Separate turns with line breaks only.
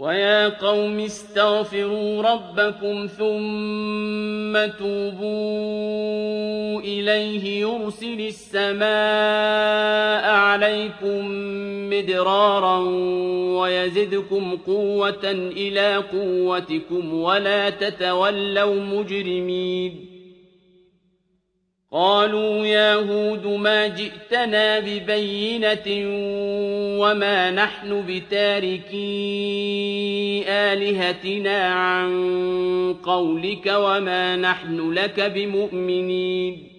ويا قوم استغفروا ربكم ثم توبوا إليه يرسل السماء عليكم مدرارا ويزدكم قوة إلى قوتكم ولا تتولوا مجرمين قالوا يا هود ما جئتنا ببينة وما نحن بتاركي آلهتنا عن قولك وما نحن لك بمؤمنين